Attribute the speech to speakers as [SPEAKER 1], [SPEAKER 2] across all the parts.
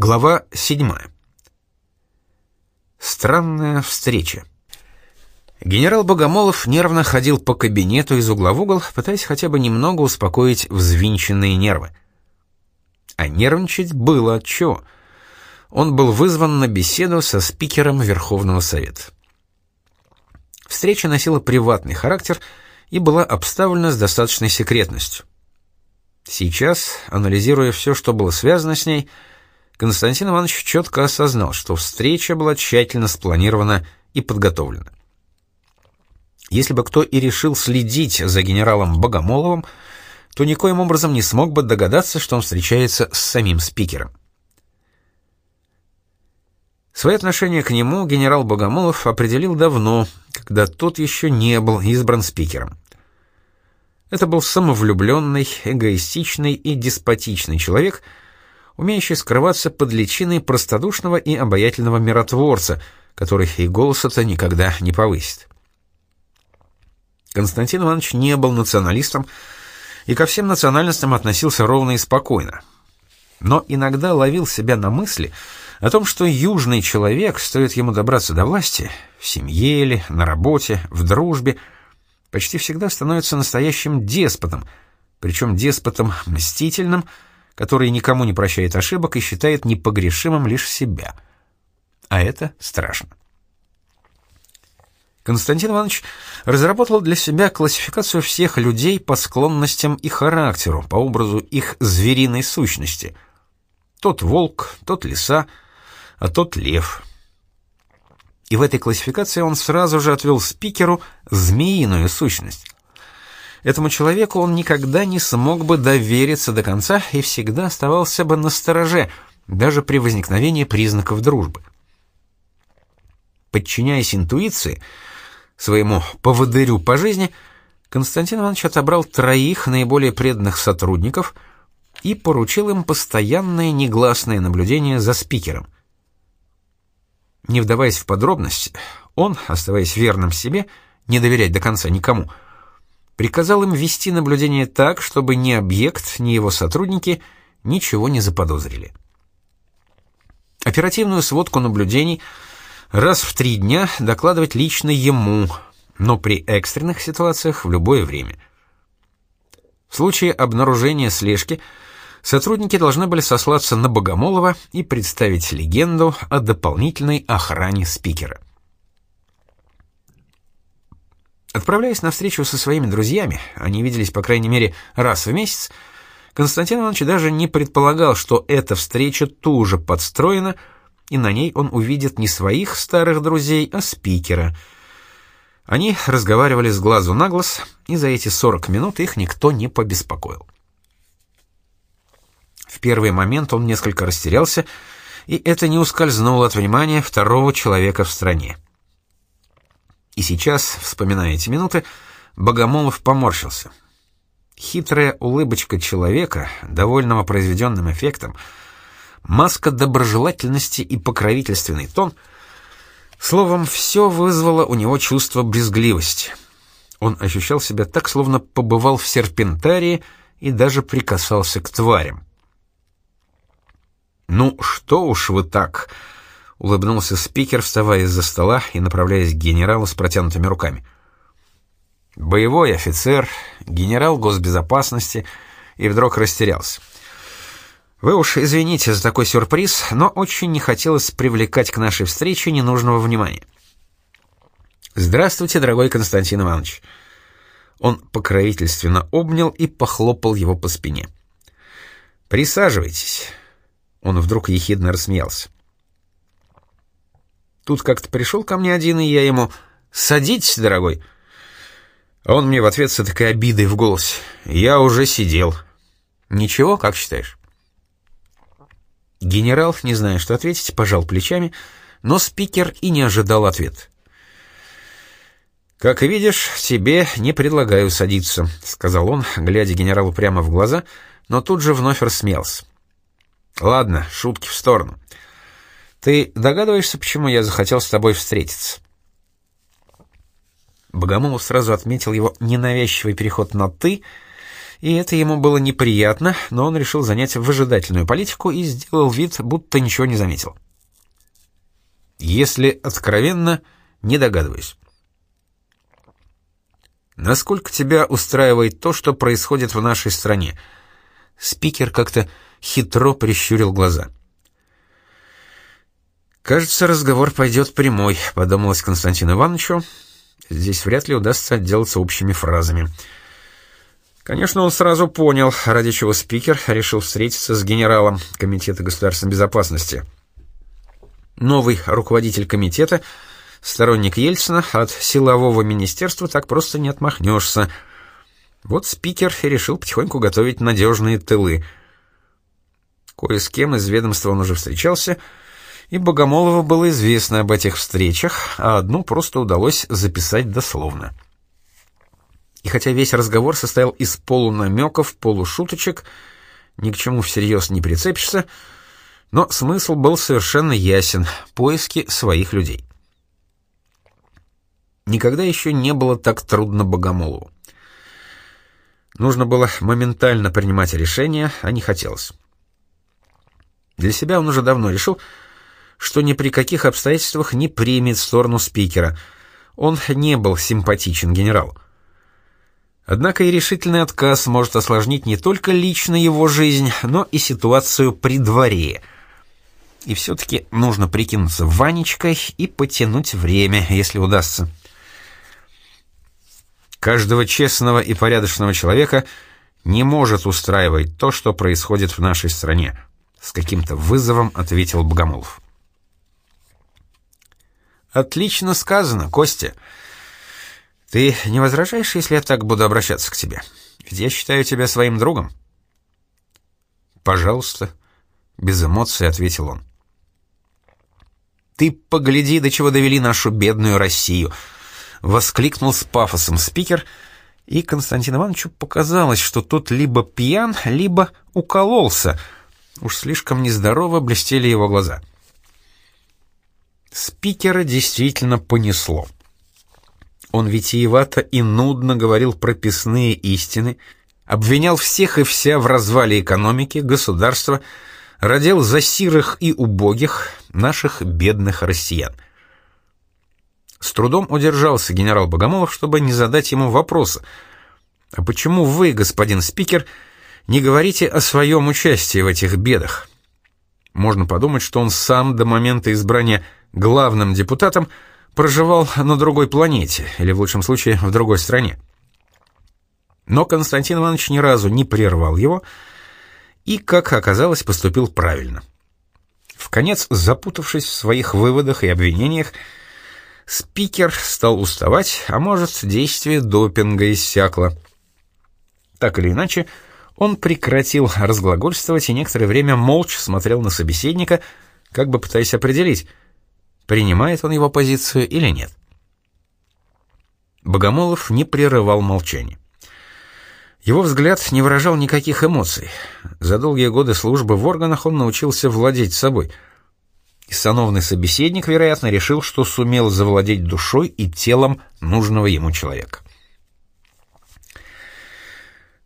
[SPEAKER 1] Глава 7. Странная встреча. Генерал Богомолов нервно ходил по кабинету из угла в угол, пытаясь хотя бы немного успокоить взвинченные нервы. А нервничать было от чего. Он был вызван на беседу со спикером Верховного Совета. Встреча носила приватный характер и была обставлена с достаточной секретностью. Сейчас, анализируя все, что было связано с ней, Константин Иванович четко осознал, что встреча была тщательно спланирована и подготовлена. Если бы кто и решил следить за генералом Богомоловым, то никоим образом не смог бы догадаться, что он встречается с самим спикером. Свои отношения к нему генерал Богомолов определил давно, когда тот еще не был избран спикером. Это был самовлюбленный, эгоистичный и деспотичный человек – умеющий скрываться под личиной простодушного и обаятельного миротворца, который и голоса-то никогда не повысит. Константин Иванович не был националистом и ко всем национальностям относился ровно и спокойно. Но иногда ловил себя на мысли о том, что южный человек, стоит ему добраться до власти, в семье или на работе, в дружбе, почти всегда становится настоящим деспотом, причем деспотом мстительным, который никому не прощает ошибок и считает непогрешимым лишь себя. А это страшно. Константин Иванович разработал для себя классификацию всех людей по склонностям и характеру, по образу их звериной сущности. Тот волк, тот лиса, а тот лев. И в этой классификации он сразу же отвел спикеру змеиную сущность. Этому человеку он никогда не смог бы довериться до конца и всегда оставался бы на стороже, даже при возникновении признаков дружбы. Подчиняясь интуиции, своему поводырю по жизни, Константин Иванович отобрал троих наиболее преданных сотрудников и поручил им постоянное негласное наблюдение за спикером. Не вдаваясь в подробности, он, оставаясь верным себе, не доверять до конца никому – приказал им вести наблюдение так, чтобы ни объект, ни его сотрудники ничего не заподозрили. Оперативную сводку наблюдений раз в три дня докладывать лично ему, но при экстренных ситуациях в любое время. В случае обнаружения слежки сотрудники должны были сослаться на Богомолова и представить легенду о дополнительной охране спикера. Отправляясь на встречу со своими друзьями, они виделись, по крайней мере, раз в месяц, Константин Иванович даже не предполагал, что эта встреча тоже подстроена, и на ней он увидит не своих старых друзей, а спикера. Они разговаривали с глазу на глаз, и за эти 40 минут их никто не побеспокоил. В первый момент он несколько растерялся, и это не ускользнуло от внимания второго человека в стране. И сейчас, вспоминая эти минуты, Богомолов поморщился. Хитрая улыбочка человека, довольного произведенным эффектом, маска доброжелательности и покровительственный тон — словом, все вызвало у него чувство брезгливости. Он ощущал себя так, словно побывал в серпентарии и даже прикасался к тварям. «Ну, что уж вы так!» — улыбнулся спикер, вставая из-за стола и направляясь к генералу с протянутыми руками. Боевой офицер, генерал госбезопасности, и вдруг растерялся. «Вы уж извините за такой сюрприз, но очень не хотелось привлекать к нашей встрече ненужного внимания». «Здравствуйте, дорогой Константин Иванович». Он покровительственно обнял и похлопал его по спине. «Присаживайтесь». Он вдруг ехидно рассмеялся. Тут как-то пришел ко мне один, и я ему «Садитесь, дорогой». А он мне в ответ с такой обидой в голосе «Я уже сидел». «Ничего, как считаешь?» Генерал, не зная, что ответить, пожал плечами, но спикер и не ожидал ответ. «Как видишь, тебе не предлагаю садиться», — сказал он, глядя генералу прямо в глаза, но тут же вновь рассмеялся. «Ладно, шутки в сторону. Ты догадываешься, почему я захотел с тобой встретиться?» Богомолов сразу отметил его ненавязчивый переход на «ты» И это ему было неприятно, но он решил занять выжидательную политику и сделал вид, будто ничего не заметил. Если откровенно, не догадываюсь. Насколько тебя устраивает то, что происходит в нашей стране? Спикер как-то хитро прищурил глаза. Кажется, разговор пойдет прямой, подумалось Константину Ивановичу. Здесь вряд ли удастся отделаться общими фразами. Конечно, он сразу понял, ради чего спикер решил встретиться с генералом Комитета государственной безопасности. Новый руководитель комитета, сторонник Ельцина, от силового министерства так просто не отмахнешься. Вот спикер и решил потихоньку готовить надежные тылы. Кое с кем из ведомства он уже встречался, и Богомолову было известно об этих встречах, а одну просто удалось записать дословно. — и хотя весь разговор состоял из полунамеков, полушуточек, ни к чему всерьез не прицепишься, но смысл был совершенно ясен — поиски своих людей. Никогда еще не было так трудно Богомолову. Нужно было моментально принимать решение, а не хотелось. Для себя он уже давно решил, что ни при каких обстоятельствах не примет сторону спикера. Он не был симпатичен генералу. Однако и решительный отказ может осложнить не только лично его жизнь, но и ситуацию при дворе. И все-таки нужно прикинуться Ванечкой и потянуть время, если удастся. Каждого честного и порядочного человека не может устраивать то, что происходит в нашей стране, с каким-то вызовом ответил Богомолов. Отлично сказано, Костя. Ты не возражаешь, если я так буду обращаться к тебе? Ведь я считаю тебя своим другом. Пожалуйста, без эмоций ответил он. Ты погляди, до чего довели нашу бедную Россию, воскликнул с пафосом спикер, и Константину Ивановичу показалось, что тот либо пьян, либо укололся. Уж слишком нездорово блестели его глаза. Спикера действительно понесло. Он витиевато и нудно говорил прописные истины, обвинял всех и вся в развале экономики, государства, родил за сирых и убогих наших бедных россиян. С трудом удержался генерал Богомолов, чтобы не задать ему вопроса. «А почему вы, господин спикер, не говорите о своем участии в этих бедах?» Можно подумать, что он сам до момента избрания главным депутатом – проживал на другой планете, или в лучшем случае в другой стране. Но Константин Иванович ни разу не прервал его и, как оказалось, поступил правильно. В конец запутавшись в своих выводах и обвинениях, спикер стал уставать, а может, действие допинга иссякло. Так или иначе, он прекратил разглагольствовать и некоторое время молча смотрел на собеседника, как бы пытаясь определить, принимает он его позицию или нет. Богомолов не прерывал молчание. Его взгляд не выражал никаких эмоций. За долгие годы службы в органах он научился владеть собой. И сановный собеседник, вероятно, решил, что сумел завладеть душой и телом нужного ему человека.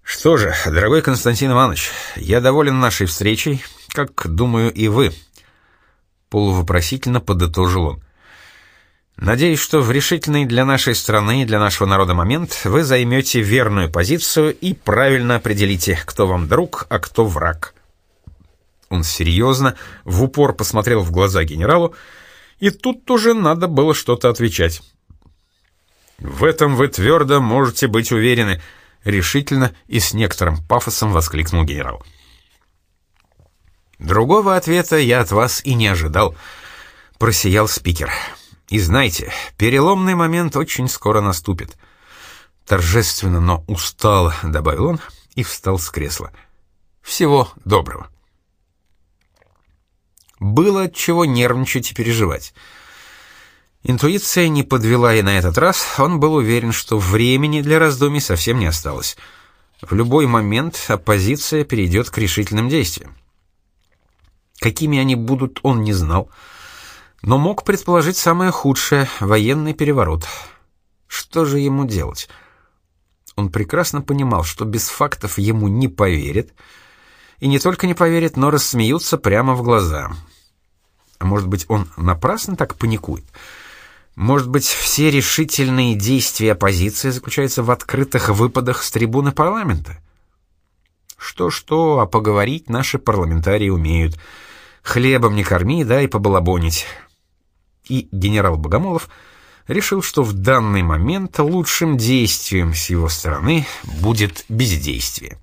[SPEAKER 1] Что же, дорогой Константин Иванович, я доволен нашей встречей, как, думаю, и вы полувопросительно подытожил он. Надеюсь, что в решительный для нашей страны и для нашего народа момент вы займете верную позицию и правильно определите, кто вам друг, а кто враг. Он серьезно, в упор посмотрел в глаза генералу, и тут уже надо было что-то отвечать. «В этом вы твердо можете быть уверены», — решительно и с некоторым пафосом воскликнул генерал. Другого ответа я от вас и не ожидал, просиял спикер. И знайте, переломный момент очень скоро наступит. Торжественно, но устало, добавил он и встал с кресла. Всего доброго. Было от чего нервничать и переживать. Интуиция не подвела и на этот раз, он был уверен, что времени для раздумий совсем не осталось. В любой момент оппозиция перейдет к решительным действиям. Какими они будут, он не знал, но мог предположить самое худшее — военный переворот. Что же ему делать? Он прекрасно понимал, что без фактов ему не поверят, и не только не поверят, но рассмеются прямо в глаза. А может быть, он напрасно так паникует? Может быть, все решительные действия оппозиции заключаются в открытых выпадах с трибуны парламента? Что-что, а поговорить наши парламентарии умеют. Хлебом не корми, дай побалабонить. И генерал Богомолов решил, что в данный момент лучшим действием с его стороны будет бездействие.